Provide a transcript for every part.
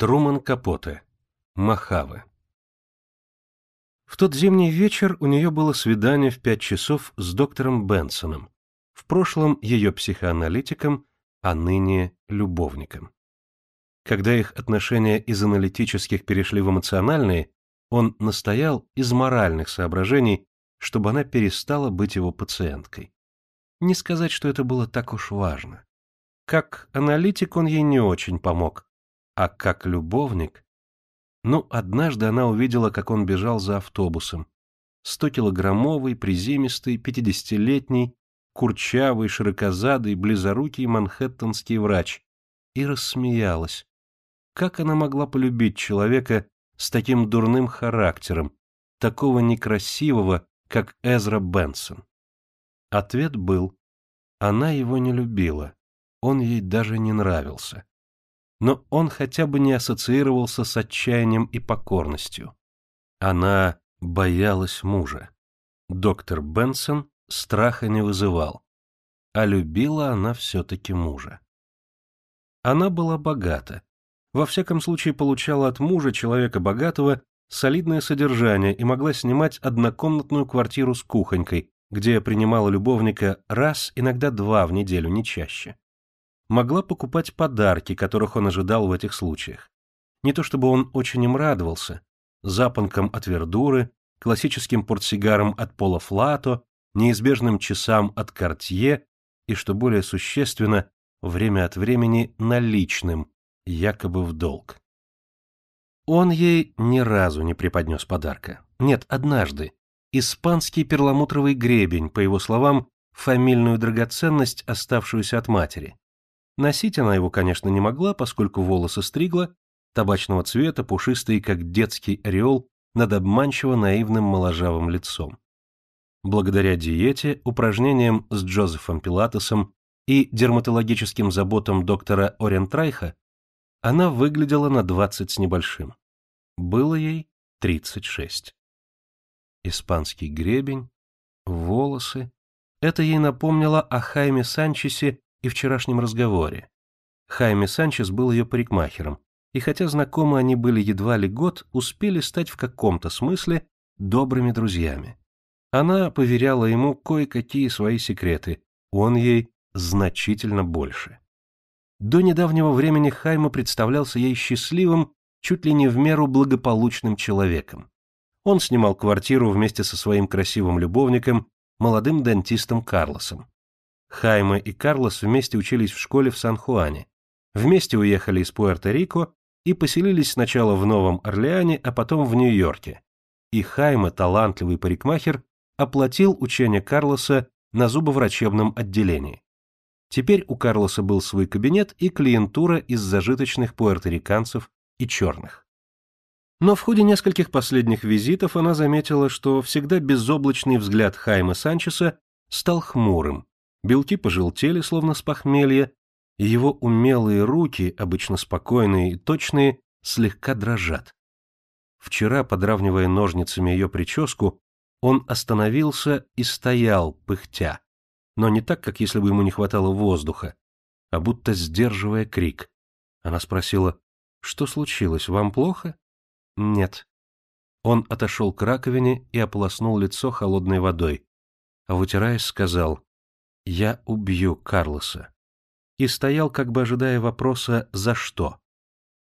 Труман Капоте. Махавы. В тот зимний вечер у нее было свидание в пять часов с доктором Бенсоном, в прошлом ее психоаналитиком, а ныне любовником. Когда их отношения из аналитических перешли в эмоциональные, он настоял из моральных соображений, чтобы она перестала быть его пациенткой. Не сказать, что это было так уж важно. Как аналитик он ей не очень помог, а как любовник... Ну, однажды она увидела, как он бежал за автобусом. Стокилограммовый, приземистый, пятидесятилетний, курчавый, широкозадый, близорукий манхэттенский врач. И рассмеялась. Как она могла полюбить человека с таким дурным характером, такого некрасивого, как Эзра Бенсон? Ответ был, она его не любила он ей даже не нравился. Но он хотя бы не ассоциировался с отчаянием и покорностью. Она боялась мужа. Доктор Бенсон страха не вызывал, а любила она все-таки мужа. Она была богата. Во всяком случае, получала от мужа, человека богатого, солидное содержание и могла снимать однокомнатную квартиру с кухонькой, где принимала любовника раз, иногда два в неделю, не чаще могла покупать подарки, которых он ожидал в этих случаях. Не то чтобы он очень им радовался, запонкам от Вердуры, классическим портсигарам от Пола Флато, неизбежным часам от Кортье и, что более существенно, время от времени наличным, якобы в долг. Он ей ни разу не преподнес подарка. Нет, однажды. Испанский перламутровый гребень, по его словам, фамильную драгоценность, оставшуюся от матери. Носить она его, конечно, не могла, поскольку волосы стригла, табачного цвета, пушистые, как детский ореол, над обманчиво наивным моложавым лицом. Благодаря диете, упражнениям с Джозефом Пилатесом и дерматологическим заботам доктора Орентрайха она выглядела на 20 с небольшим. Было ей 36. Испанский гребень, волосы. Это ей напомнило о Хайме Санчесе и вчерашнем разговоре. Хайме Санчес был ее парикмахером, и хотя знакомы они были едва ли год, успели стать в каком-то смысле добрыми друзьями. Она поверяла ему кое-какие свои секреты, он ей значительно больше. До недавнего времени Хайма представлялся ей счастливым, чуть ли не в меру благополучным человеком. Он снимал квартиру вместе со своим красивым любовником, молодым дантистом Карлосом. Хайме и Карлос вместе учились в школе в Сан-Хуане. Вместе уехали из Пуэрто-Рико и поселились сначала в Новом Орлеане, а потом в Нью-Йорке. И Хайме, талантливый парикмахер, оплатил учение Карлоса на зубоврачебном отделении. Теперь у Карлоса был свой кабинет и клиентура из зажиточных пуэрториканцев и черных. Но в ходе нескольких последних визитов она заметила, что всегда безоблачный взгляд Хайма Санчеса стал хмурым, белки пожелтели, словно с похмелья, и его умелые руки, обычно спокойные и точные, слегка дрожат. Вчера, подравнивая ножницами ее прическу, он остановился и стоял, пыхтя, но не так, как если бы ему не хватало воздуха, а будто сдерживая крик. Она спросила, «Что случилось, вам плохо?» «Нет». Он отошел к раковине и ополоснул лицо холодной водой, а, вытираясь, сказал, «Я убью Карлоса». И стоял, как бы ожидая вопроса «за что?».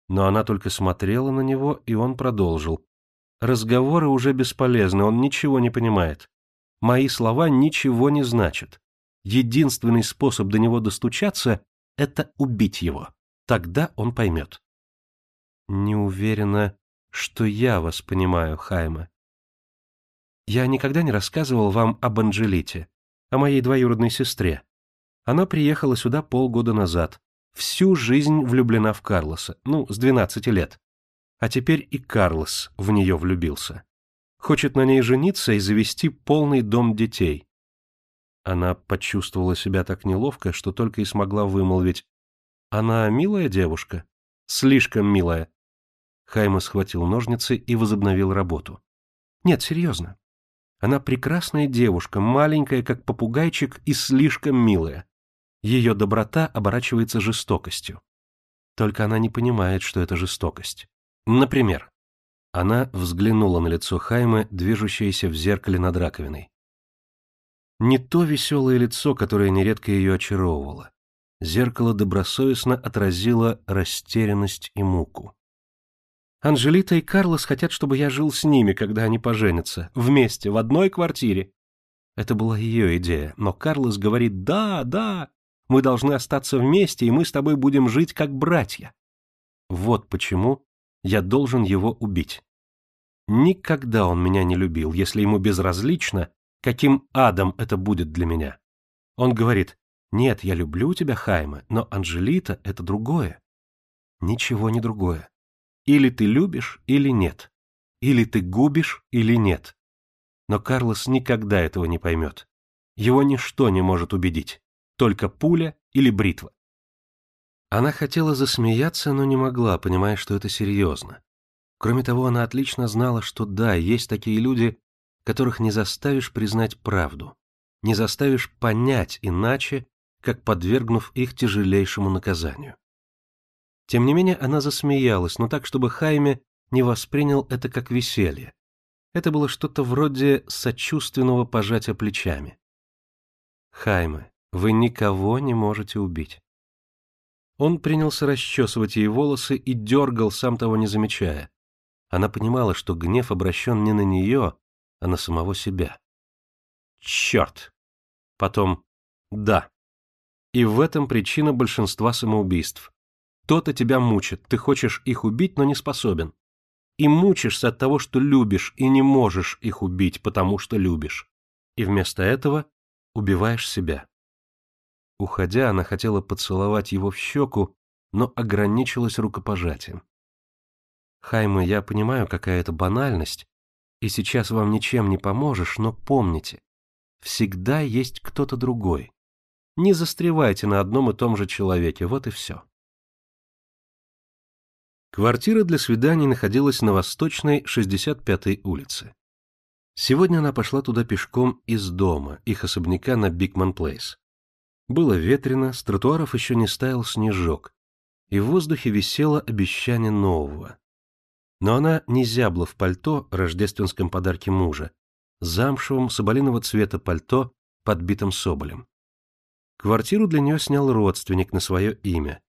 Но она только смотрела на него, и он продолжил. «Разговоры уже бесполезны, он ничего не понимает. Мои слова ничего не значат. Единственный способ до него достучаться — это убить его. Тогда он поймет». «Не уверена, что я вас понимаю, Хайма. Я никогда не рассказывал вам об Анжелите о моей двоюродной сестре. Она приехала сюда полгода назад, всю жизнь влюблена в Карлоса, ну, с 12 лет. А теперь и Карлос в нее влюбился. Хочет на ней жениться и завести полный дом детей. Она почувствовала себя так неловко, что только и смогла вымолвить. Она милая девушка? Слишком милая. Хайма схватил ножницы и возобновил работу. Нет, серьезно. Она прекрасная девушка, маленькая, как попугайчик, и слишком милая. Ее доброта оборачивается жестокостью. Только она не понимает, что это жестокость. Например, она взглянула на лицо Хаймы, движущееся в зеркале над раковиной. Не то веселое лицо, которое нередко ее очаровывало. Зеркало добросовестно отразило растерянность и муку. Анжелита и Карлос хотят, чтобы я жил с ними, когда они поженятся, вместе, в одной квартире. Это была ее идея, но Карлос говорит «да, да, мы должны остаться вместе, и мы с тобой будем жить как братья». Вот почему я должен его убить. Никогда он меня не любил, если ему безразлично, каким адом это будет для меня. Он говорит, нет, я люблю тебя, Хайме, но Анжелита — это другое. Ничего не другое. Или ты любишь, или нет. Или ты губишь, или нет. Но Карлос никогда этого не поймет. Его ничто не может убедить. Только пуля или бритва. Она хотела засмеяться, но не могла, понимая, что это серьезно. Кроме того, она отлично знала, что да, есть такие люди, которых не заставишь признать правду, не заставишь понять иначе, как подвергнув их тяжелейшему наказанию. Тем не менее, она засмеялась, но так, чтобы Хайме не воспринял это как веселье. Это было что-то вроде сочувственного пожатия плечами. «Хайме, вы никого не можете убить. Он принялся расчесывать ей волосы и дергал, сам того не замечая. Она понимала, что гнев обращен не на нее, а на самого себя. Черт! Потом «да». И в этом причина большинства самоубийств. То-то тебя мучит, ты хочешь их убить, но не способен. И мучишься от того, что любишь, и не можешь их убить, потому что любишь. И вместо этого убиваешь себя. Уходя, она хотела поцеловать его в щеку, но ограничилась рукопожатием. «Хайма, я понимаю, какая это банальность, и сейчас вам ничем не поможешь, но помните, всегда есть кто-то другой. Не застревайте на одном и том же человеке, вот и все». Квартира для свиданий находилась на Восточной 65-й улице. Сегодня она пошла туда пешком из дома, их особняка на Бикман Плейс. Было ветрено, с тротуаров еще не стаял снежок, и в воздухе висело обещание нового. Но она не зябла в пальто, рождественском подарке мужа, замшевом соболиного цвета пальто, подбитым соболем. Квартиру для нее снял родственник на свое имя.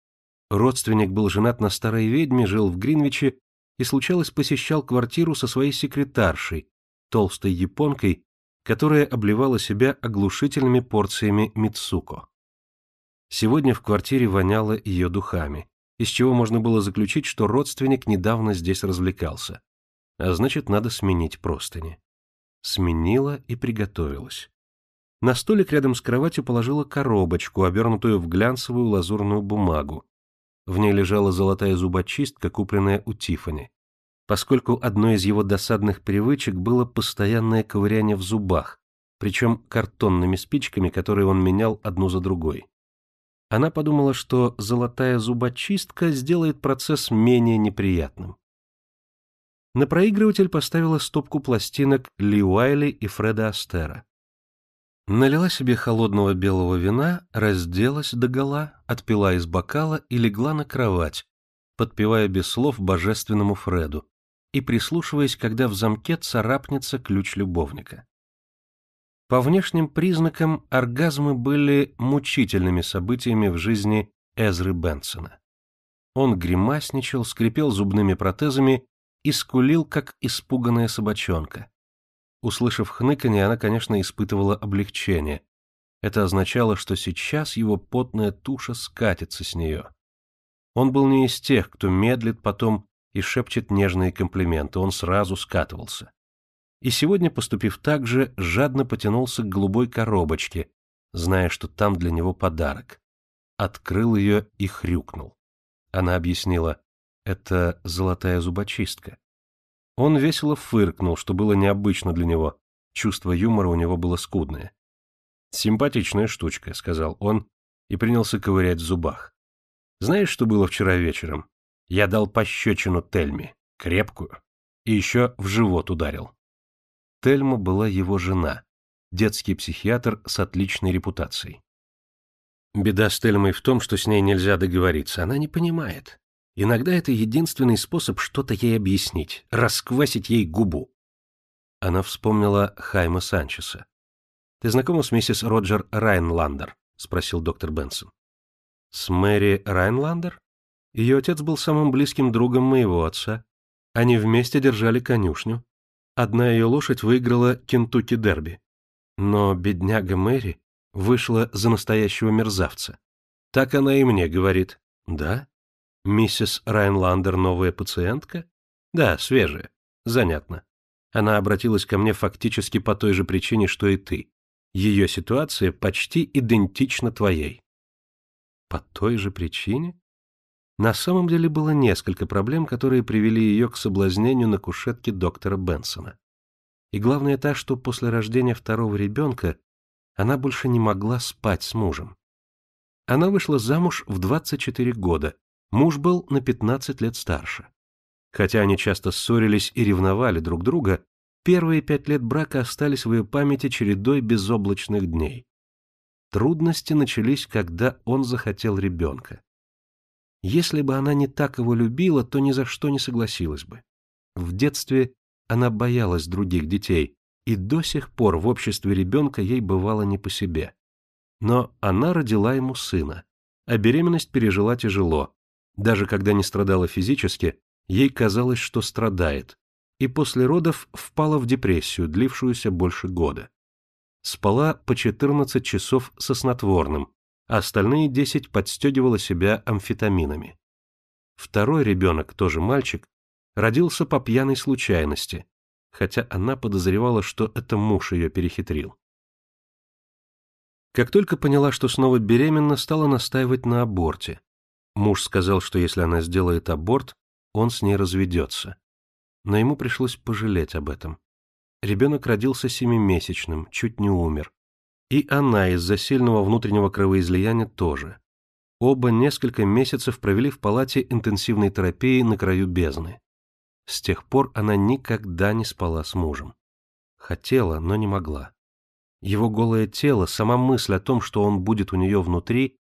Родственник был женат на старой ведьме, жил в Гринвиче и, случалось, посещал квартиру со своей секретаршей, толстой японкой, которая обливала себя оглушительными порциями мицуко. Сегодня в квартире воняло ее духами, из чего можно было заключить, что родственник недавно здесь развлекался. А значит, надо сменить простыни. Сменила и приготовилась. На столик рядом с кроватью положила коробочку, обернутую в глянцевую лазурную бумагу. В ней лежала золотая зубочистка, купленная у Тифани. Поскольку одной из его досадных привычек было постоянное ковыряние в зубах, причем картонными спичками, которые он менял одну за другой. Она подумала, что золотая зубочистка сделает процесс менее неприятным. На проигрыватель поставила стопку пластинок Ли Уайли и Фреда Астера. Налила себе холодного белого вина, разделась догола, отпила из бокала и легла на кровать, подпевая без слов божественному Фреду и прислушиваясь, когда в замке царапнется ключ любовника. По внешним признакам оргазмы были мучительными событиями в жизни Эзры Бенсона. Он гримасничал, скрипел зубными протезами и скулил, как испуганная собачонка. Услышав хныканье, она, конечно, испытывала облегчение. Это означало, что сейчас его потная туша скатится с нее. Он был не из тех, кто медлит потом и шепчет нежные комплименты, он сразу скатывался и сегодня, поступив так же, жадно потянулся к голубой коробочке, зная, что там для него подарок. Открыл ее и хрюкнул. Она объяснила, это золотая зубочистка. Он весело фыркнул, что было необычно для него, чувство юмора у него было скудное. «Симпатичная штучка», — сказал он и принялся ковырять в зубах. «Знаешь, что было вчера вечером? Я дал пощечину Тельме, крепкую, и еще в живот ударил. Тельма была его жена, детский психиатр с отличной репутацией. Беда с Тельмой в том, что с ней нельзя договориться, она не понимает. Иногда это единственный способ что-то ей объяснить, расквасить ей губу. Она вспомнила Хайма Санчеса. «Ты знакома с миссис Роджер Райнландер?» — спросил доктор Бенсон. «С Мэри Райнландер? Ее отец был самым близким другом моего отца. Они вместе держали конюшню. Одна ее лошадь выиграла Кентукки Дерби. Но бедняга Мэри вышла за настоящего мерзавца. Так она и мне говорит. Да? Миссис Райнландер новая пациентка? Да, свежая. Занятно. Она обратилась ко мне фактически по той же причине, что и ты. Ее ситуация почти идентична твоей. По той же причине? На самом деле было несколько проблем, которые привели ее к соблазнению на кушетке доктора Бенсона. И главное та, что после рождения второго ребенка она больше не могла спать с мужем. Она вышла замуж в 24 года, муж был на 15 лет старше. Хотя они часто ссорились и ревновали друг друга, первые пять лет брака остались в ее памяти чередой безоблачных дней. Трудности начались, когда он захотел ребенка. Если бы она не так его любила, то ни за что не согласилась бы. В детстве она боялась других детей, и до сих пор в обществе ребенка ей бывало не по себе. Но она родила ему сына, а беременность пережила тяжело. Даже когда не страдала физически, ей казалось, что страдает, и после родов впала в депрессию, длившуюся больше года. Спала по 14 часов со снотворным, а остальные 10 подстегивала себя амфетаминами. Второй ребенок, тоже мальчик, родился по пьяной случайности, хотя она подозревала, что это муж ее перехитрил. Как только поняла, что снова беременна, стала настаивать на аборте. Муж сказал, что если она сделает аборт, он с ней разведется. Но ему пришлось пожалеть об этом. Ребенок родился семимесячным, чуть не умер. И она из-за сильного внутреннего кровоизлияния тоже. Оба несколько месяцев провели в палате интенсивной терапии на краю бездны. С тех пор она никогда не спала с мужем. Хотела, но не могла. Его голое тело, сама мысль о том, что он будет у нее внутри,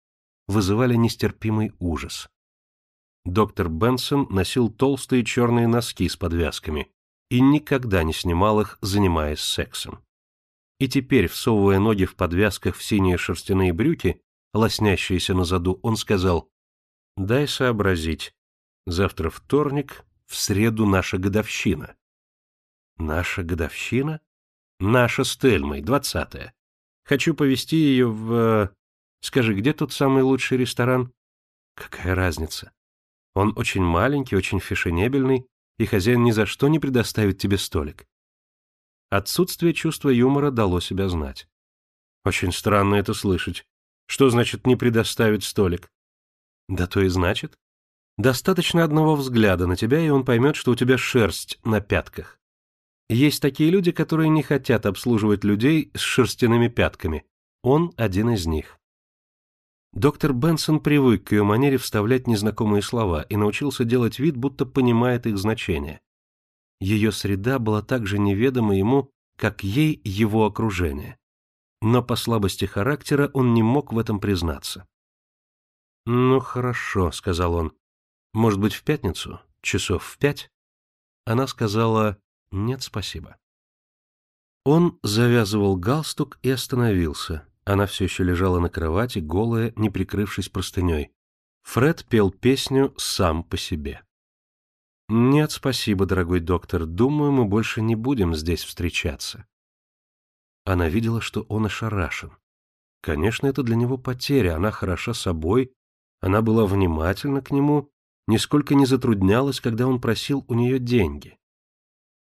вызывали нестерпимый ужас. Доктор Бенсон носил толстые черные носки с подвязками и никогда не снимал их, занимаясь сексом. И теперь, всовывая ноги в подвязках в синие шерстяные брюки, лоснящиеся на заду, он сказал, «Дай сообразить. Завтра вторник, в среду наша годовщина. Наша годовщина? Наша с Тельмой, двадцатая. Хочу повезти ее в... Скажи, где тут самый лучший ресторан? Какая разница? Он очень маленький, очень фешенебельный, и хозяин ни за что не предоставит тебе столик. Отсутствие чувства юмора дало себя знать. Очень странно это слышать. Что значит не предоставить столик? Да то и значит. Достаточно одного взгляда на тебя, и он поймет, что у тебя шерсть на пятках. Есть такие люди, которые не хотят обслуживать людей с шерстяными пятками. Он один из них. Доктор Бенсон привык к ее манере вставлять незнакомые слова и научился делать вид, будто понимает их значение. Ее среда была так же неведома ему, как ей его окружение. Но по слабости характера он не мог в этом признаться. «Ну, хорошо», — сказал он. Может быть, в пятницу? Часов в пять? Она сказала «нет, спасибо». Он завязывал галстук и остановился. Она все еще лежала на кровати, голая, не прикрывшись простыней. Фред пел песню сам по себе. «Нет, спасибо, дорогой доктор. Думаю, мы больше не будем здесь встречаться». Она видела, что он ошарашен. Конечно, это для него потеря, она хороша собой, она была внимательна к нему, нисколько не затруднялась, когда он просил у нее деньги.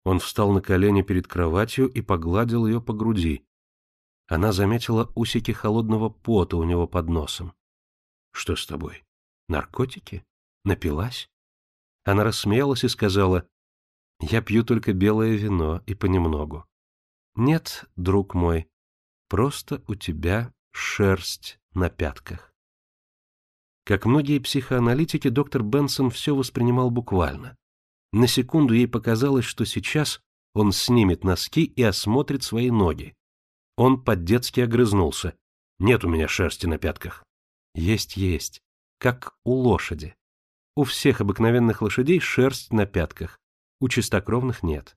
Он встал на колени перед кроватью и погладил ее по груди. Она заметила усики холодного пота у него под носом. — Что с тобой? Наркотики? Напилась? Она рассмеялась и сказала, — Я пью только белое вино и понемногу. — Нет, друг мой, просто у тебя шерсть на пятках. Как многие психоаналитики, доктор Бенсон все воспринимал буквально. На секунду ей показалось, что сейчас он снимет носки и осмотрит свои ноги. Он по-детски огрызнулся. «Нет у меня шерсти на пятках». «Есть, есть. Как у лошади». У всех обыкновенных лошадей шерсть на пятках, у чистокровных нет.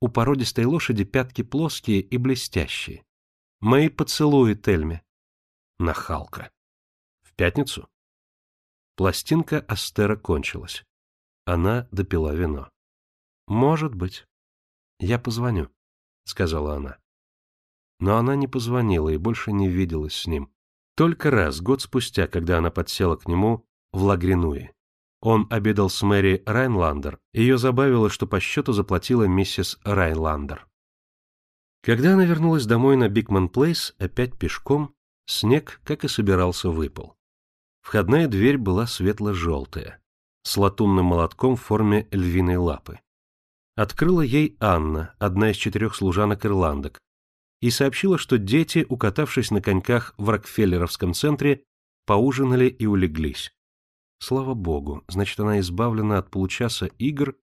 У породистой лошади пятки плоские и блестящие. Мои поцелуи Тельме. Нахалка. В пятницу? Пластинка Астера кончилась. Она допила вино. Может быть. Я позвоню, сказала она. Но она не позвонила и больше не виделась с ним. Только раз, год спустя, когда она подсела к нему в Лагринуе. Она обедала с Мэри Райнландер, ее забавило, что по счету заплатила миссис Райнландер. Когда она вернулась домой на Бигман Плейс, опять пешком, снег, как и собирался, выпал. Входная дверь была светло-желтая, с латунным молотком в форме львиной лапы. Открыла ей Анна, одна из четырех служанок-ирландок, и сообщила, что дети, укатавшись на коньках в Рокфеллеровском центре, поужинали и улеглись. Слава богу, значит, она избавлена от получаса игр,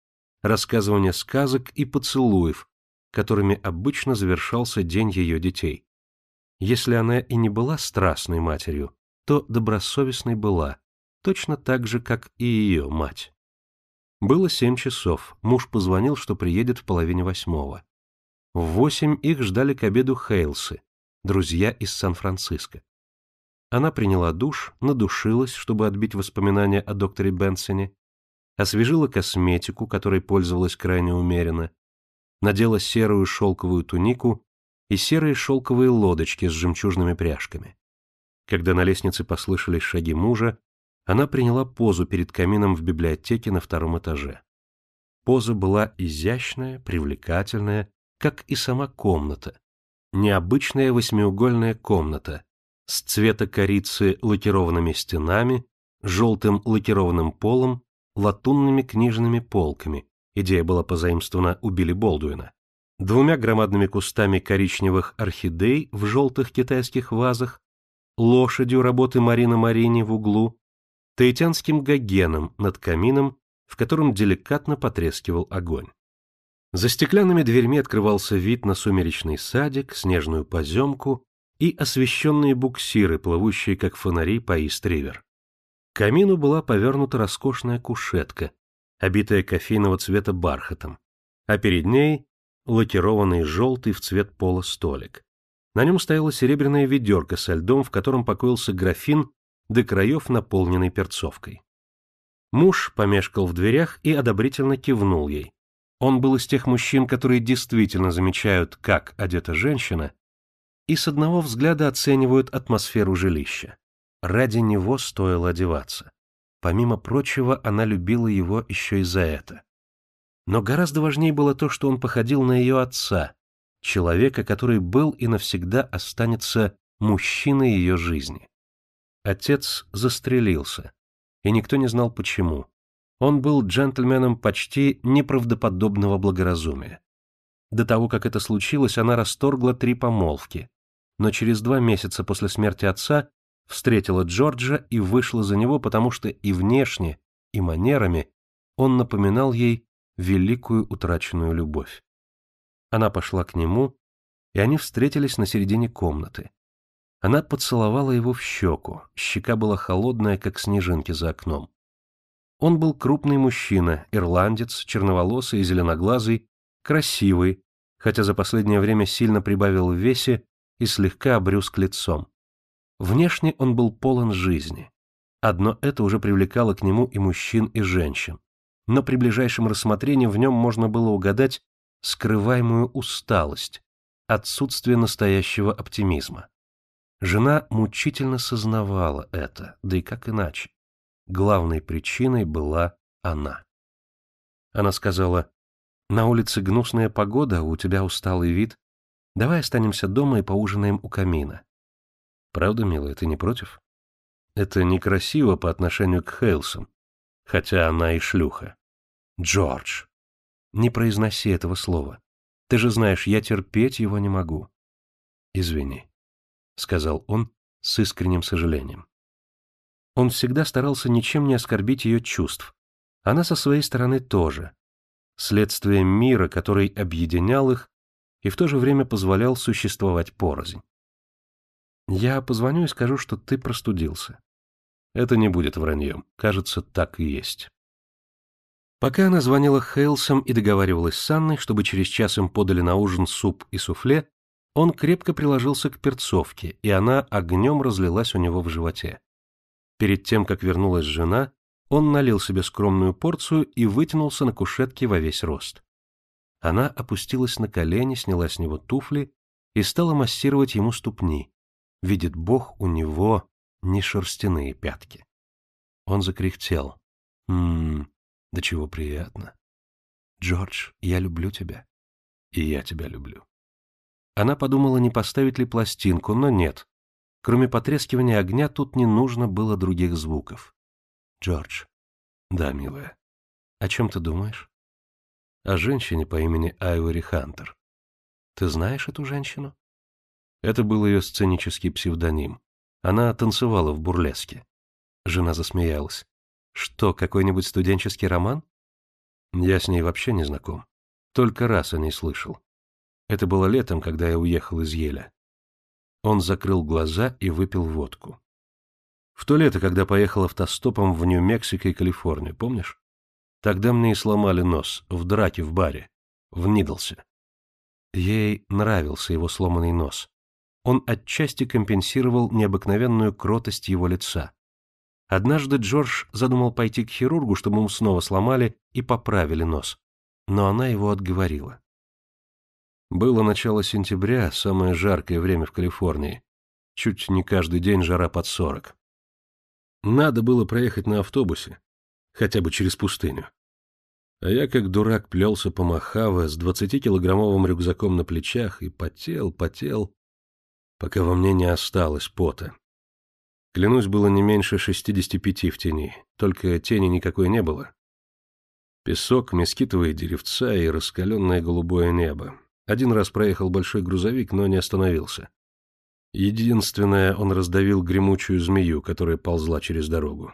рассказывания сказок и поцелуев, которыми обычно завершался день ее детей. Если она и не была страстной матерью, то добросовестной была, точно так же, как и ее мать. Было семь часов, муж позвонил, что приедет в половине восьмого. В восемь их ждали к обеду Хейлсы, друзья из Сан-Франциско. Она приняла душ, надушилась, чтобы отбить воспоминания о докторе Бенсоне, освежила косметику, которой пользовалась крайне умеренно, надела серую шелковую тунику и серые шелковые лодочки с жемчужными пряжками. Когда на лестнице послышались шаги мужа, она приняла позу перед камином в библиотеке на втором этаже. Поза была изящная, привлекательная, как и сама комната. Необычная восьмиугольная комната с цвета корицы лакированными стенами, желтым лакированным полом, латунными книжными полками. Идея была позаимствована у Билли Болдуина. Двумя громадными кустами коричневых орхидей в желтых китайских вазах, лошадью работы Марина Марини в углу, таитянским гогеном над камином, в котором деликатно потрескивал огонь. За стеклянными дверьми открывался вид на сумеречный садик, снежную поземку и освещенные буксиры, плывущие как фонари по Ист-Ривер. К камину была повернута роскошная кушетка, обитая кофейного цвета бархатом, а перед ней лакированный желтый в цвет пола столик. На нем стояла серебряная ведерко со льдом, в котором покоился графин до краев, наполненный перцовкой. Муж помешкал в дверях и одобрительно кивнул ей. Он был из тех мужчин, которые действительно замечают, как одета женщина, и с одного взгляда оценивают атмосферу жилища. Ради него стоило одеваться. Помимо прочего, она любила его еще и за это. Но гораздо важнее было то, что он походил на ее отца, человека, который был и навсегда останется мужчиной ее жизни. Отец застрелился, и никто не знал почему. Он был джентльменом почти неправдоподобного благоразумия. До того, как это случилось, она расторгла три помолвки, но через два месяца после смерти отца встретила Джорджа и вышла за него, потому что и внешне, и манерами он напоминал ей великую утраченную любовь. Она пошла к нему, и они встретились на середине комнаты. Она поцеловала его в щеку, щека была холодная, как снежинки за окном. Он был крупный мужчина, ирландец, черноволосый и зеленоглазый, красивый, хотя за последнее время сильно прибавил в весе и слегка обрюзг лицом. Внешне он был полон жизни. Одно это уже привлекало к нему и мужчин, и женщин. Но при ближайшем рассмотрении в нем можно было угадать скрываемую усталость, отсутствие настоящего оптимизма. Жена мучительно сознавала это, да и как иначе главной причиной была она. Она сказала, «На улице гнусная погода, у тебя усталый вид. Давай останемся дома и поужинаем у камина». «Правда, милая, ты не против?» «Это некрасиво по отношению к Хейлсам, хотя она и шлюха». «Джордж, не произноси этого слова. Ты же знаешь, я терпеть его не могу». «Извини», — сказал он с искренним сожалением. Он всегда старался ничем не оскорбить ее чувств. Она со своей стороны тоже. Следствие мира, который объединял их и в то же время позволял существовать порознь. Я позвоню и скажу, что ты простудился. Это не будет враньем. Кажется, так и есть. Пока она звонила Хейлсом и договаривалась с Анной, чтобы через час им подали на ужин суп и суфле, он крепко приложился к перцовке, и она огнем разлилась у него в животе. Перед тем, как вернулась жена, он налил себе скромную порцию и вытянулся на кушетке во весь рост. Она опустилась на колени, сняла с него туфли и стала массировать ему ступни. Видит Бог, у него не шерстяные пятки. Он закряхтел. «Ммм, да чего приятно. Джордж, я люблю тебя. И я тебя люблю». Она подумала, не поставить ли пластинку, но нет. Кроме потрескивания огня тут не нужно было других звуков. «Джордж». «Да, милая. О чем ты думаешь?» «О женщине по имени Айвори Хантер. Ты знаешь эту женщину?» Это был ее сценический псевдоним. Она танцевала в бурлеске. Жена засмеялась. «Что, какой-нибудь студенческий роман?» Я с ней вообще не знаком. Только раз о ней слышал. Это было летом, когда я уехал из Еля. Он закрыл глаза и выпил водку. В то лето, когда поехал автостопом в Нью-Мексико и Калифорнию, помнишь? Тогда мне и сломали нос, в драке в баре, в Нидлсе. Ей нравился его сломанный нос. Он отчасти компенсировал необыкновенную кротость его лица. Однажды Джордж задумал пойти к хирургу, чтобы ему снова сломали и поправили нос. Но она его отговорила. Было начало сентября, самое жаркое время в Калифорнии. Чуть не каждый день жара под сорок. Надо было проехать на автобусе, хотя бы через пустыню. А я, как дурак, плелся по Мохаве с двадцатикилограммовым рюкзаком на плечах и потел, потел, пока во мне не осталось пота. Клянусь, было не меньше шестидесяти пяти в тени, только тени никакой не было. Песок, мескитовые деревца и раскаленное голубое небо. Один раз проехал большой грузовик, но не остановился. Единственное, он раздавил гремучую змею, которая ползла через дорогу.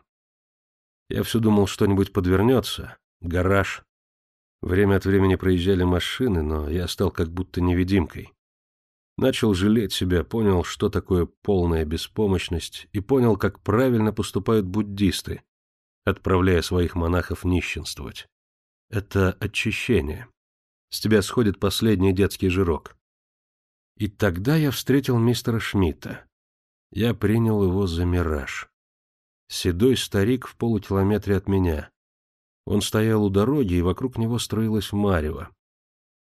Я все думал, что-нибудь подвернется. Гараж. Время от времени проезжали машины, но я стал как будто невидимкой. Начал жалеть себя, понял, что такое полная беспомощность, и понял, как правильно поступают буддисты, отправляя своих монахов нищенствовать. Это очищение. С тебя сходит последний детский жирок. И тогда я встретил мистера Шмидта. Я принял его за мираж. Седой старик в полукилометре от меня. Он стоял у дороги, и вокруг него строилась марево.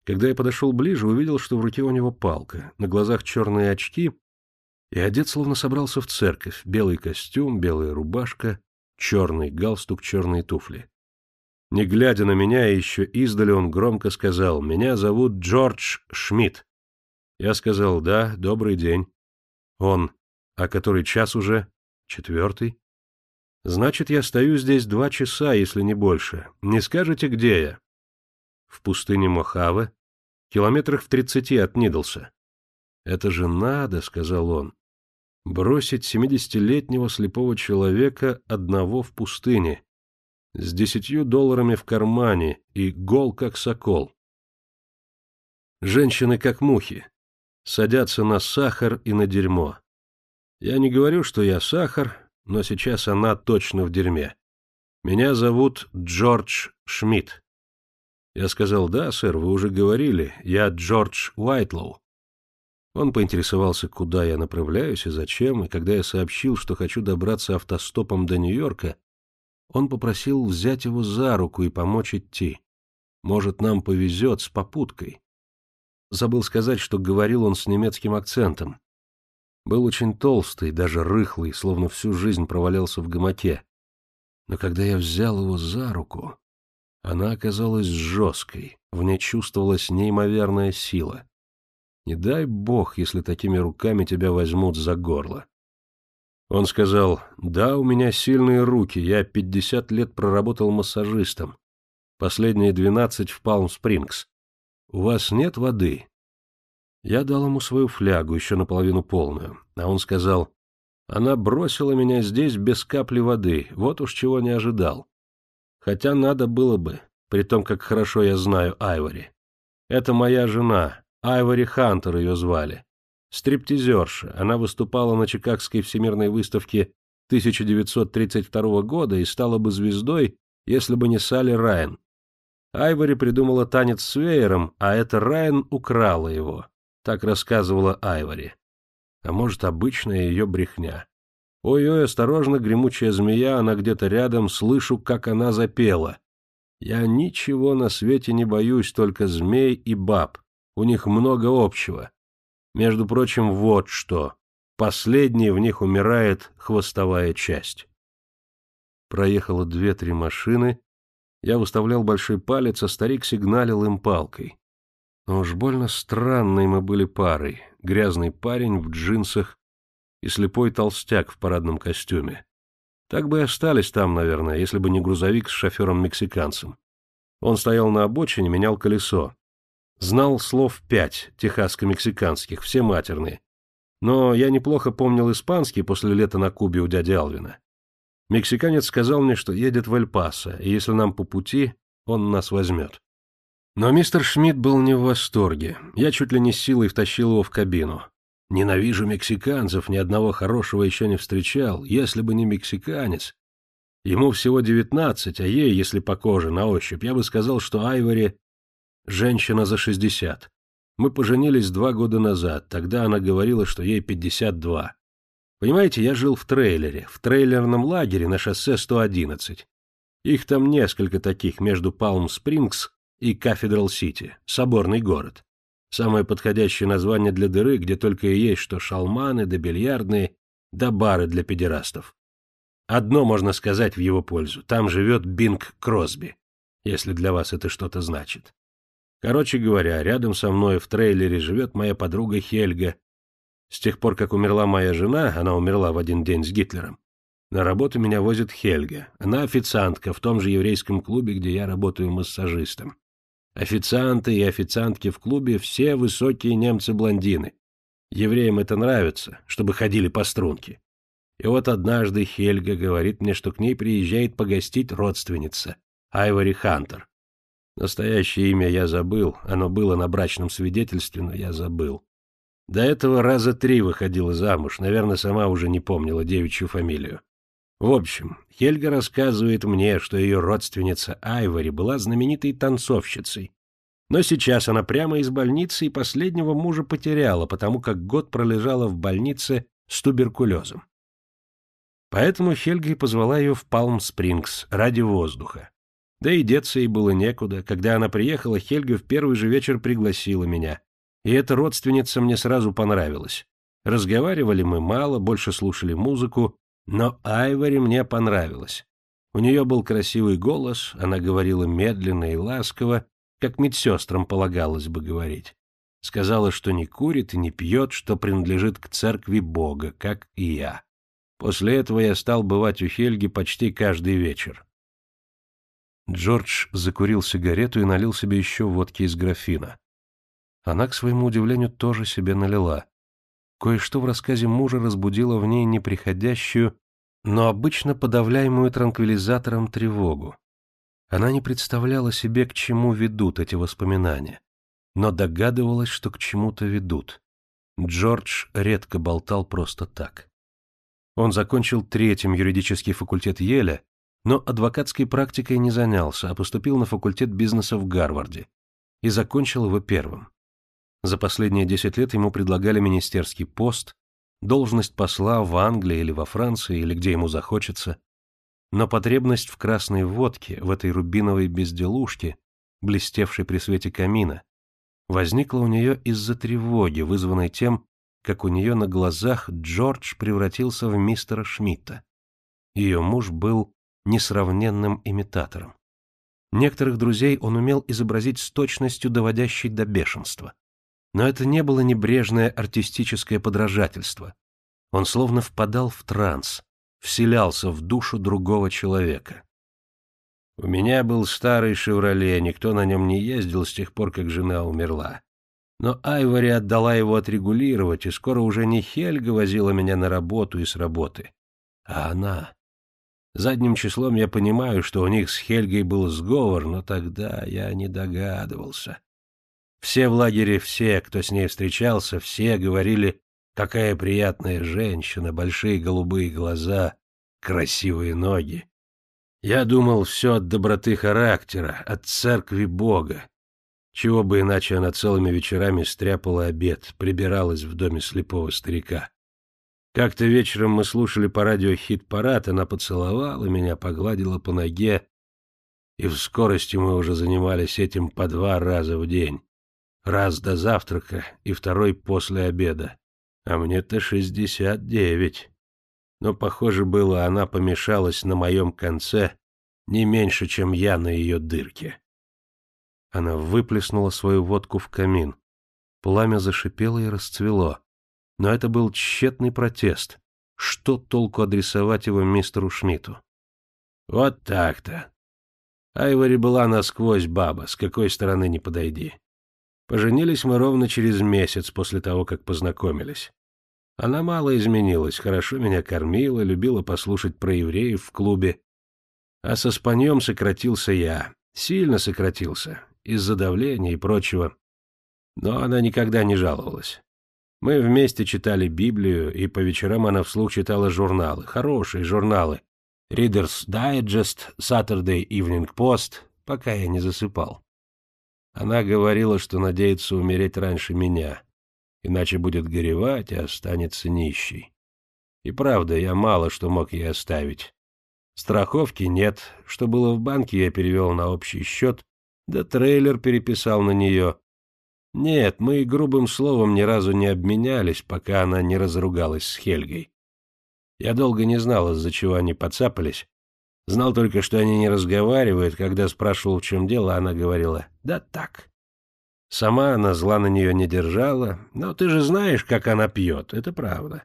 Когда я подошел ближе, увидел, что в руке у него палка, на глазах черные очки, и одет словно собрался в церковь, белый костюм, белая рубашка, черный галстук, черные туфли. Не глядя на меня, еще издали он громко сказал, «Меня зовут Джордж Шмидт». Я сказал, «Да, добрый день». Он, «А который час уже?» «Четвертый». «Значит, я стою здесь два часа, если не больше. Не скажете, где я?» «В пустыне Мохаве, километрах в тридцати от Нидлса». «Это же надо», — сказал он, — «бросить семидесятилетнего слепого человека одного в пустыне, с десятью долларами в кармане и гол как сокол. Женщины как мухи, садятся на сахар и на дерьмо. Я не говорю, что я сахар, но сейчас она точно в дерьме. Меня зовут Джордж Шмидт. Я сказал, да, сэр, вы уже говорили, я Джордж Уайтлоу. Он поинтересовался, куда я направляюсь и зачем, и когда я сообщил, что хочу добраться автостопом до Нью-Йорка, он попросил взять его за руку и помочь идти. Может, нам повезет с попуткой. Забыл сказать, что говорил он с немецким акцентом. Был очень толстый, даже рыхлый, словно всю жизнь провалялся в гамаке. Но когда я взял его за руку, она оказалась жесткой, в ней чувствовалась неимоверная сила. Не дай бог, если такими руками тебя возьмут за горло. Он сказал, «Да, у меня сильные руки, я пятьдесят лет проработал массажистом. Последние двенадцать в Палм-Спрингс. У вас нет воды?» Я дал ему свою флягу, еще наполовину полную, а он сказал, «Она бросила меня здесь без капли воды, вот уж чего не ожидал. Хотя надо было бы, при том, как хорошо я знаю Айвори. Это моя жена, Айвори Хантер ее звали. Стриптизерша, она выступала на Чикагской всемирной выставке 1932 года и стала бы звездой, если бы не Салли Райан. Айвори придумала танец с веером, а это Райан украла его. Так рассказывала Айвори. А может, обычная ее брехня. Ой-ой, осторожно, гремучая змея, она где-то рядом, слышу, как она запела. Я ничего на свете не боюсь, только змей и баб. У них много общего. Между прочим, вот что. Последней в них умирает хвостовая часть. Проехало две-три машины. Я выставлял большой палец, а старик сигналил им палкой. Но уж больно странной мы были парой. Грязный парень в джинсах и слепой толстяк в парадном костюме. Так бы и остались там, наверное, если бы не грузовик с шофером-мексиканцем. Он стоял на обочине, менял колесо. Знал слов пять, техасско-мексиканских, все матерные. Но я неплохо помнил испанский после лета на Кубе у дяди Алвина. Мексиканец сказал мне, что едет в Эль-Пасо, и если нам по пути, он нас возьмет. Но мистер Шмидт был не в восторге. Я чуть ли не силой втащил его в кабину. Ненавижу мексиканцев, ни одного хорошего еще не встречал, если бы не мексиканец. Ему всего девятнадцать, а ей, если по коже, на ощупь, я бы сказал, что Айвори — женщина за шестьдесят. Мы поженились два года назад, тогда она говорила, что ей пятьдесят два. Понимаете, я жил в трейлере, в трейлерном лагере на шоссе 111. Их там несколько таких между Палм-Спрингс и Кафедрал-Сити, соборный город. Самое подходящее название для дыры, где только и есть что шалманы, да бильярдные, да бары для педерастов. Одно можно сказать в его пользу. Там живет Бинг Кросби, если для вас это что-то значит. Короче говоря, рядом со мной в трейлере живет моя подруга Хельга. С тех пор, как умерла моя жена, она умерла в один день с Гитлером, на работу меня возит Хельга. Она официантка в том же еврейском клубе, где я работаю массажистом. Официанты и официантки в клубе все высокие немцы-блондины. Евреям это нравится, чтобы ходили по струнке. И вот однажды Хельга говорит мне, что к ней приезжает погостить родственница, Айвори Хантер. Настоящее имя я забыл, оно было на брачном свидетельстве, но я забыл. До этого раза три выходила замуж, наверное, сама уже не помнила девичью фамилию. В общем, Хельга рассказывает мне, что ее родственница Айвори была знаменитой танцовщицей. Но сейчас она прямо из больницы и последнего мужа потеряла, потому как год пролежала в больнице с туберкулезом. Поэтому Хельга и позвала ее в Палм-Спрингс ради воздуха. Да и деться ей было некуда. Когда она приехала, Хельга в первый же вечер пригласила меня. И эта родственница мне сразу понравилась. Разговаривали мы мало, больше слушали музыку, но Айвори мне понравилась. У нее был красивый голос, она говорила медленно и ласково, как медсестрам полагалось бы говорить. Сказала, что не курит и не пьет, что принадлежит к церкви Бога, как и я. После этого я стал бывать у Хельги почти каждый вечер. Джордж закурил сигарету и налил себе еще водки из графина. Она, к своему удивлению, тоже себе налила. Кое-что в рассказе мужа разбудило в ней неприходящую, но обычно подавляемую транквилизатором тревогу. Она не представляла себе, к чему ведут эти воспоминания, но догадывалась, что к чему-то ведут. Джордж редко болтал просто так. Он закончил третьим юридический факультет Еля, но адвокатской практикой не занялся, а поступил на факультет бизнеса в Гарварде и закончил его первым. За последние десять лет ему предлагали министерский пост, должность посла в Англии или во Франции, или где ему захочется. Но потребность в красной водке, в этой рубиновой безделушке, блестевшей при свете камина, возникла у нее из-за тревоги, вызванной тем, как у нее на глазах Джордж превратился в мистера Шмидта. Ее муж был несравненным имитатором. Некоторых друзей он умел изобразить с точностью, доводящей до бешенства. Но это не было небрежное артистическое подражательство. Он словно впадал в транс, вселялся в душу другого человека. У меня был старый «Шевроле», никто на нем не ездил с тех пор, как жена умерла. Но Айвори отдала его отрегулировать, и скоро уже не Хельга возила меня на работу и с работы, а она. Задним числом я понимаю, что у них с Хельгой был сговор, но тогда я не догадывался. Все в лагере, все, кто с ней встречался, все говорили, какая приятная женщина, большие голубые глаза, красивые ноги. Я думал, все от доброты характера, от церкви Бога. Чего бы иначе она целыми вечерами стряпала обед, прибиралась в доме слепого старика. Как-то вечером мы слушали по радио хит-парад, она поцеловала меня, погладила по ноге, и в скорости мы уже занимались этим по два раза в день. Раз до завтрака и второй после обеда. А мне-то шестьдесят девять. Но, похоже было, она помешалась на моем конце не меньше, чем я на ее дырке. Она выплеснула свою водку в камин. Пламя зашипело и расцвело. Но это был тщетный протест. Что толку адресовать его мистеру Шмидту? Вот так-то. Айвори была насквозь баба, с какой стороны не подойди. Поженились мы ровно через месяц после того, как познакомились. Она мало изменилась, хорошо меня кормила, любила послушать про евреев в клубе. А со спаньем сократился я, сильно сократился, из-за давления и прочего. Но она никогда не жаловалась. Мы вместе читали Библию, и по вечерам она вслух читала журналы, хорошие журналы. Reader's Digest, Saturday Evening Post, пока я не засыпал. Она говорила, что надеется умереть раньше меня, иначе будет горевать и останется нищей. И правда, я мало что мог ей оставить. Страховки нет, что было в банке, я перевел на общий счет, да трейлер переписал на нее. Нет, мы грубым словом ни разу не обменялись, пока она не разругалась с Хельгой. Я долго не знал, из-за чего они подцапались. Знал только, что они не разговаривают. Когда спрашивал, в чем дело, она говорила «да так». Сама она зла на нее не держала, но ты же знаешь, как она пьет, это правда.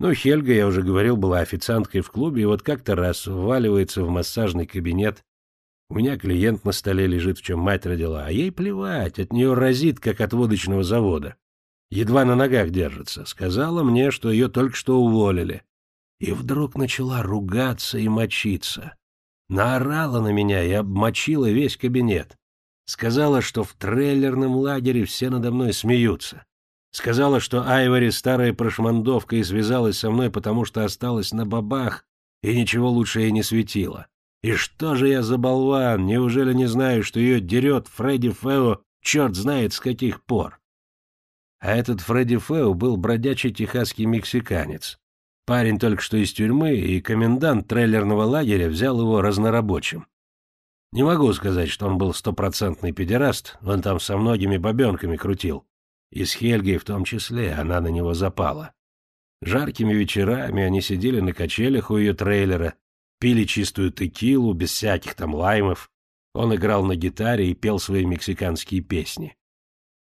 Ну, Хельга, я уже говорил, была официанткой в клубе, и вот как-то раз вваливается в массажный кабинет, у меня клиент на столе лежит, в чем мать родила, а ей плевать, от нее разит, как от водочного завода. Едва на ногах держится. Сказала мне, что ее только что уволили. И вдруг начала ругаться и мочиться. Наорала на меня и обмочила весь кабинет. Сказала, что в трейлерном лагере все надо мной смеются. Сказала, что Айвори старая прошмандовка и связалась со мной, потому что осталась на бабах и ничего лучше ей не светило. И что же я за болван? Неужели не знаю, что ее дерет Фредди Фео черт знает с каких пор? А этот Фредди Фео был бродячий техасский мексиканец. Парень только что из тюрьмы, и комендант трейлерного лагеря взял его разнорабочим. Не могу сказать, что он был стопроцентный педераст, он там со многими бабенками крутил. И с Хельгой в том числе, она на него запала. Жаркими вечерами они сидели на качелях у ее трейлера, пили чистую текилу, без всяких там лаймов. Он играл на гитаре и пел свои мексиканские песни.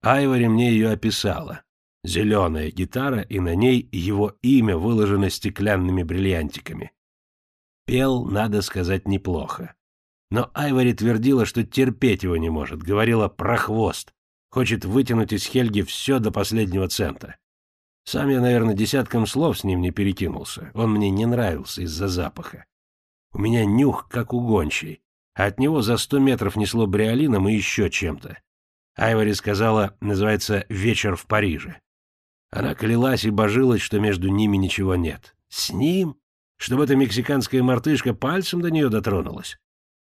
Айвори мне ее описала. Зеленая гитара, и на ней его имя выложено стеклянными бриллиантиками. Пел, надо сказать, неплохо. Но Айвори твердила, что терпеть его не может, говорила про хвост, хочет вытянуть из Хельги все до последнего цента. Сам я, наверное, десятком слов с ним не перекинулся, он мне не нравился из-за запаха. У меня нюх, как у гончей, от него за сто метров несло бриолином и еще чем-то. Айвори сказала, называется «Вечер в Париже». Она клялась и божилась, что между ними ничего нет. С ним? Чтобы эта мексиканская мартышка пальцем до нее дотронулась.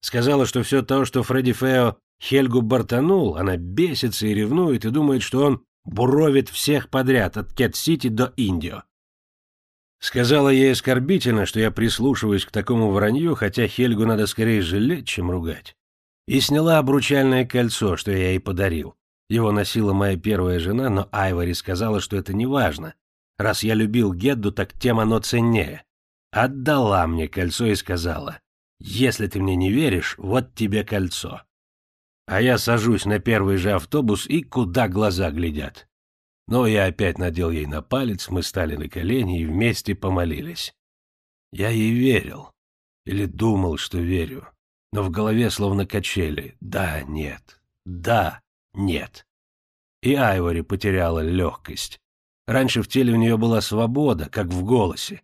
Сказала, что все то, что Фредди Фео Хельгу бортанул, она бесится и ревнует и думает, что он буровит всех подряд, от Кет-Сити до Индио. Сказала ей оскорбительно, что я прислушиваюсь к такому вранью, хотя Хельгу надо скорее жалеть, чем ругать. И сняла обручальное кольцо, что я ей подарил. Его носила моя первая жена, но Айвори сказала, что это не важно. Раз я любил Гедду, так тем оно ценнее. Отдала мне кольцо и сказала, «Если ты мне не веришь, вот тебе кольцо». А я сажусь на первый же автобус и куда глаза глядят. Но я опять надел ей на палец, мы стали на колени и вместе помолились. Я ей верил. Или думал, что верю. Но в голове словно качели. Да, нет. Да, нет. И Айвори потеряла легкость. Раньше в теле у нее была свобода, как в голосе.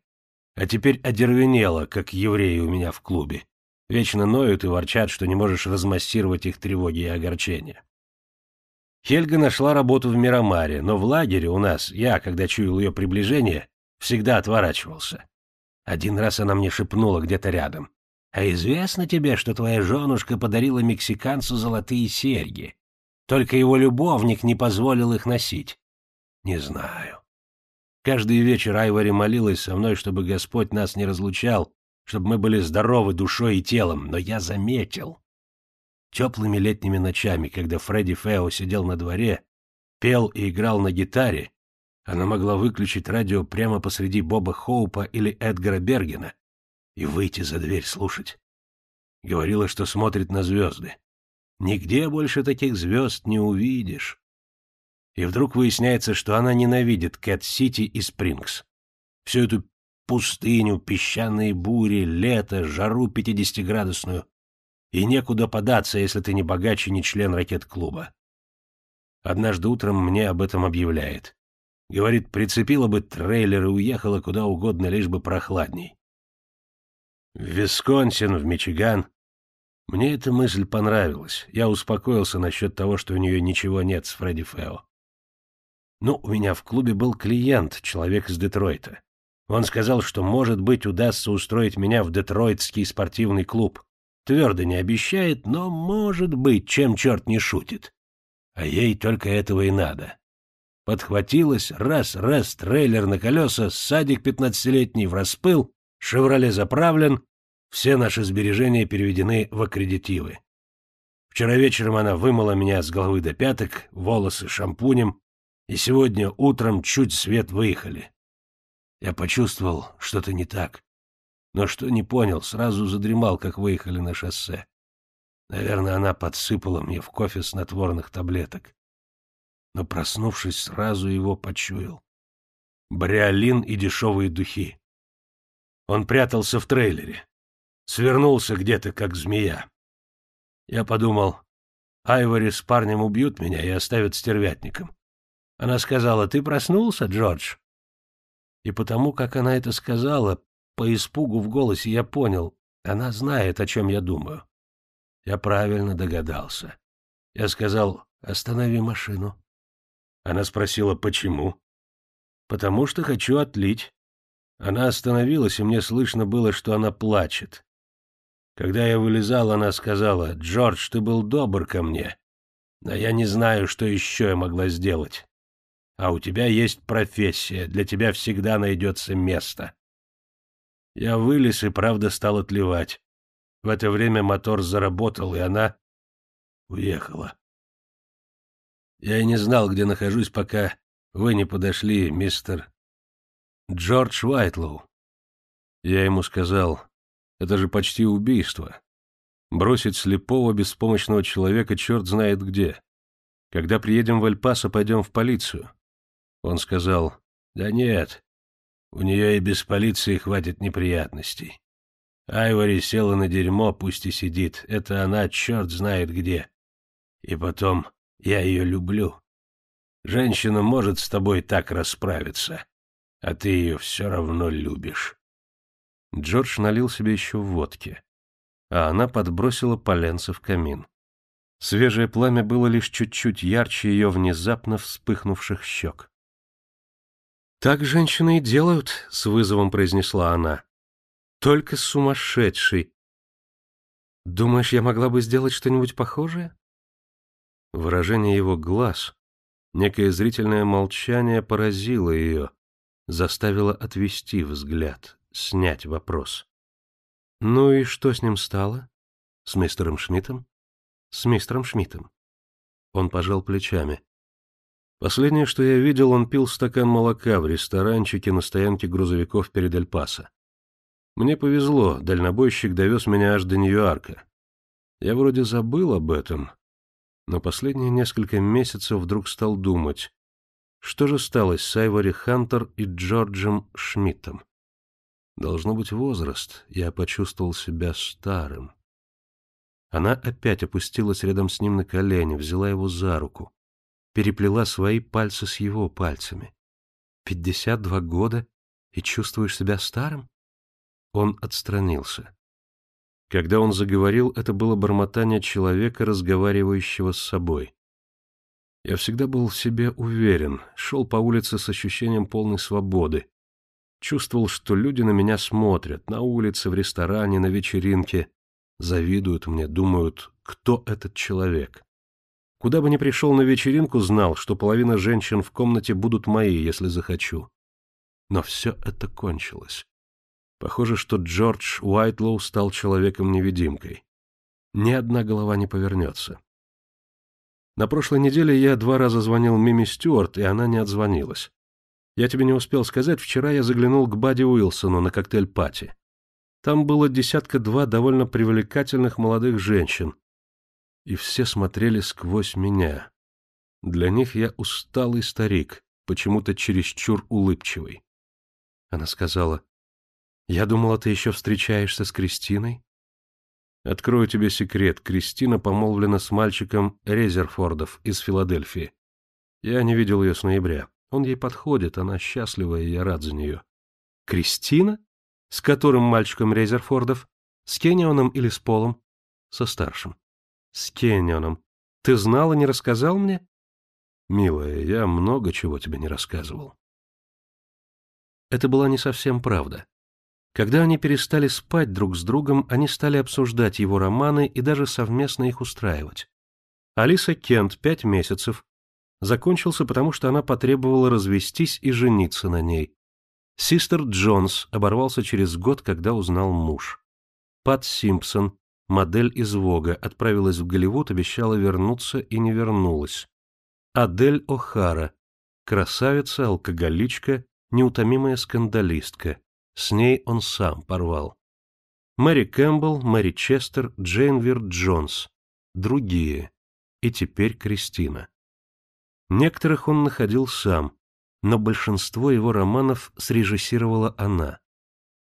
А теперь одервенела, как евреи у меня в клубе. Вечно ноют и ворчат, что не можешь размассировать их тревоги и огорчения. Хельга нашла работу в Мирамаре, но в лагере у нас, я, когда чуял ее приближение, всегда отворачивался. Один раз она мне шепнула где-то рядом. «А известно тебе, что твоя женушка подарила мексиканцу золотые серьги? Только его любовник не позволил их носить». «Не знаю». Каждый вечер Айвари молилась со мной, чтобы Господь нас не разлучал, чтобы мы были здоровы душой и телом, но я заметил. Теплыми летними ночами, когда Фредди Фео сидел на дворе, пел и играл на гитаре, она могла выключить радио прямо посреди Боба Хоупа или Эдгара Бергена и выйти за дверь слушать. Говорила, что смотрит на звезды. Нигде больше таких звезд не увидишь. И вдруг выясняется, что она ненавидит Кэт-Сити и Спрингс. Всю эту пустыню, песчаные бури, лето, жару пятидесятиградусную. И некуда податься, если ты не богаче, не член ракет-клуба. Однажды утром мне об этом объявляет. Говорит, прицепила бы трейлер и уехала куда угодно, лишь бы прохладней. В Висконсин, в Мичиган. Мне эта мысль понравилась. Я успокоился насчет того, что у нее ничего нет с Фредди Фео. Ну, у меня в клубе был клиент, человек из Детройта. Он сказал, что, может быть, удастся устроить меня в детройтский спортивный клуб. Твердо не обещает, но, может быть, чем черт не шутит. А ей только этого и надо подхватилась, раз-раз, трейлер на колеса, садик пятнадцатилетний в распыл, «Шевроле» заправлен, все наши сбережения переведены в аккредитивы. Вчера вечером она вымыла меня с головы до пяток, волосы шампунем, и сегодня утром чуть свет выехали. Я почувствовал, что-то не так. Но что не понял, сразу задремал, как выехали на шоссе. Наверное, она подсыпала мне в кофе снотворных таблеток но, проснувшись, сразу его почуял. Бриолин и дешевые духи. Он прятался в трейлере. Свернулся где-то, как змея. Я подумал, Айвори с парнем убьют меня и оставят стервятником. Она сказала, ты проснулся, Джордж? И потому, как она это сказала, по испугу в голосе я понял, она знает, о чем я думаю. Я правильно догадался. Я сказал, останови машину. Она спросила, почему. «Потому что хочу отлить». Она остановилась, и мне слышно было, что она плачет. Когда я вылезал, она сказала, «Джордж, ты был добр ко мне, но я не знаю, что еще я могла сделать. А у тебя есть профессия, для тебя всегда найдется место». Я вылез и, правда, стал отливать. В это время мотор заработал, и она уехала. Я и не знал, где нахожусь, пока вы не подошли, мистер Джордж Уайтлоу. Я ему сказал, это же почти убийство. Бросить слепого, беспомощного человека черт знает где. Когда приедем в Эль-Пасо, пойдем в полицию. Он сказал, да нет, у нее и без полиции хватит неприятностей. Айвори села на дерьмо, пусть и сидит. Это она черт знает где. И потом я ее люблю. Женщина может с тобой так расправиться, а ты ее все равно любишь. Джордж налил себе еще водки, а она подбросила поленца в камин. Свежее пламя было лишь чуть-чуть ярче ее внезапно вспыхнувших щек. «Так женщины и делают», — с вызовом произнесла она. «Только сумасшедший. Думаешь, я могла бы сделать что-нибудь похожее?» Выражение его глаз, некое зрительное молчание поразило ее, заставило отвести взгляд, снять вопрос. «Ну и что с ним стало? С мистером Шмидтом?» «С мистером Шмидтом». Он пожал плечами. Последнее, что я видел, он пил стакан молока в ресторанчике на стоянке грузовиков перед Эль-Пасо. Мне повезло, дальнобойщик довез меня аж до Нью-Йорка. Я вроде забыл об этом, но последние несколько месяцев вдруг стал думать, что же стало с Айвори Хантер и Джорджем Шмидтом. Должно быть возраст, я почувствовал себя старым. Она опять опустилась рядом с ним на колени, взяла его за руку, переплела свои пальцы с его пальцами. «Пятьдесят два года, и чувствуешь себя старым?» Он отстранился. Когда он заговорил, это было бормотание человека, разговаривающего с собой. Я всегда был в себе уверен, шел по улице с ощущением полной свободы. Чувствовал, что люди на меня смотрят, на улице, в ресторане, на вечеринке, завидуют мне, думают, кто этот человек. Куда бы ни пришел на вечеринку, знал, что половина женщин в комнате будут мои, если захочу. Но все это кончилось. Похоже, что Джордж Уайтлоу стал человеком-невидимкой. Ни одна голова не повернется. На прошлой неделе я два раза звонил Мими Стюарт, и она не отзвонилась. Я тебе не успел сказать, вчера я заглянул к Бади Уилсону на коктейль-пати. Там было десятка-два довольно привлекательных молодых женщин, и все смотрели сквозь меня. Для них я усталый старик, почему-то чересчур улыбчивый. Она сказала, «Я думала, ты еще встречаешься с Кристиной?» Открою тебе секрет, Кристина помолвлена с мальчиком Резерфордов из Филадельфии. Я не видел ее с ноября. Он ей подходит, она счастлива, и я рад за нее. Кристина? С которым мальчиком Резерфордов? С Кеннионом или с Полом? Со старшим. С Кеннионом. Ты знал и не рассказал мне? Милая, я много чего тебе не рассказывал. Это была не совсем правда. Когда они перестали спать друг с другом, они стали обсуждать его романы и даже совместно их устраивать. Алиса Кент, пять месяцев, закончился потому, что она потребовала развестись и жениться на ней. Систер Джонс оборвался через год, когда узнал муж. Пат Симпсон, модель из Вога, отправилась в Голливуд, обещала вернуться и не вернулась. Адель О'Хара, красавица, алкоголичка, неутомимая скандалистка. С ней он сам порвал. Мэри Кэмпбелл, Мэри Честер, Джейн Вирт Джонс. Другие. И теперь Кристина. Некоторых он находил сам, но большинство его романов срежиссировала она.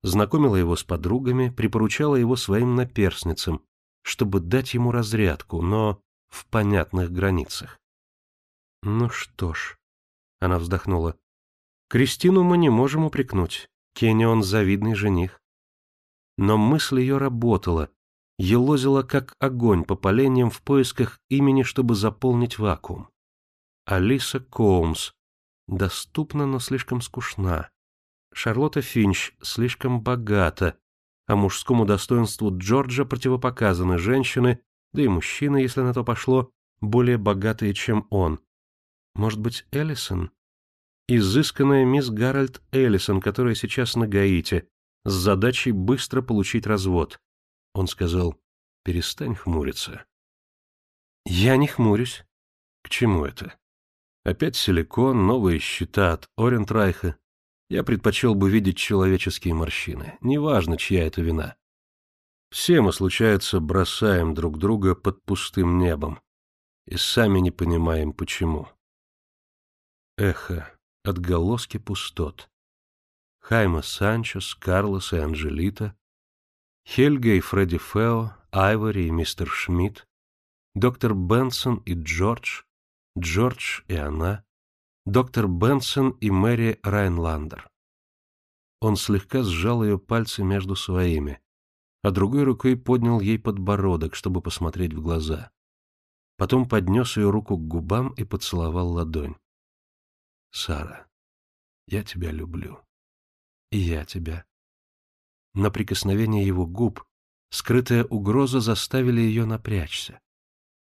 Знакомила его с подругами, припоручала его своим наперсницам, чтобы дать ему разрядку, но в понятных границах. «Ну что ж», — она вздохнула, — «Кристину мы не можем упрекнуть. Кеннион завидный жених. Но мысль ее работала, елозила как огонь по поленьям в поисках имени, чтобы заполнить вакуум. Алиса Коумс. Доступна, но слишком скучна. Шарлотта Финч слишком богата, а мужскому достоинству Джорджа противопоказаны женщины, да и мужчины, если на то пошло, более богатые, чем он. Может быть, Эллисон? изысканная мисс Гарольд Эллисон, которая сейчас на Гаити, с задачей быстро получить развод. Он сказал, перестань хмуриться. Я не хмурюсь. К чему это? Опять силикон, новые счета от Орентрайха. Я предпочел бы видеть человеческие морщины. Неважно, чья это вина. Все мы, случается, бросаем друг друга под пустым небом. И сами не понимаем, почему. Эхо отголоски пустот. Хайма Санчес, Карлос и Анжелита, Хельга и Фредди Фео, Айвори и мистер Шмидт, доктор Бенсон и Джордж, Джордж и она, доктор Бенсон и Мэри Райнландер. Он слегка сжал ее пальцы между своими, а другой рукой поднял ей подбородок, чтобы посмотреть в глаза. Потом поднес ее руку к губам и поцеловал ладонь. Сара, я тебя люблю. И я тебя. На прикосновение его губ скрытая угроза заставили ее напрячься.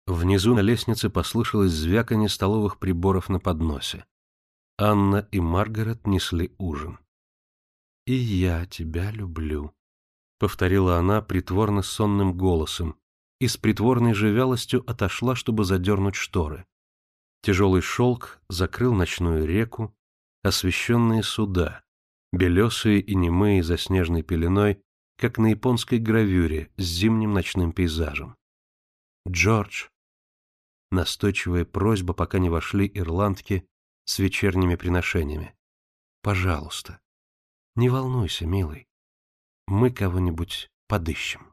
Внизу на лестнице послышалось звяканье столовых приборов на подносе. Анна и Маргарет несли ужин. «И я тебя люблю», — повторила она притворно сонным голосом и с притворной же вялостью отошла, чтобы задернуть шторы. Тяжелый шелк закрыл ночную реку, освещенные суда, белесые и немые за снежной пеленой, как на японской гравюре с зимним ночным пейзажем. «Джордж!» Настойчивая просьба, пока не вошли ирландки с вечерними приношениями. «Пожалуйста, не волнуйся, милый. Мы кого-нибудь подыщем».